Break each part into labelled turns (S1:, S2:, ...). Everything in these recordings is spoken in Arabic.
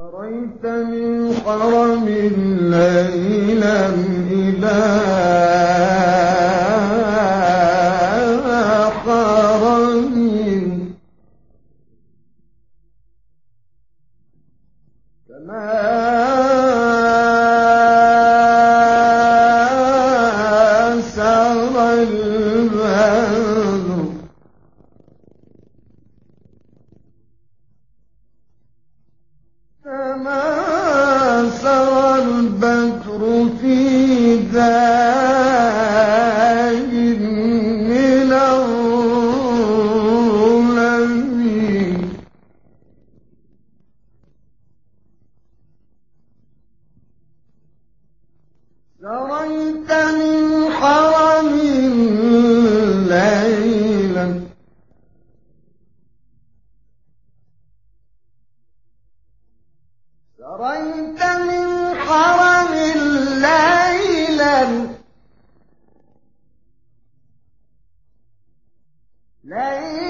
S1: سريت من حرم ليلا إلى سريت من حرم ليلا. سريت من حرم ليلا. ليلا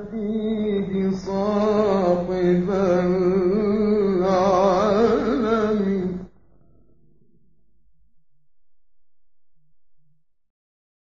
S1: Rabbi.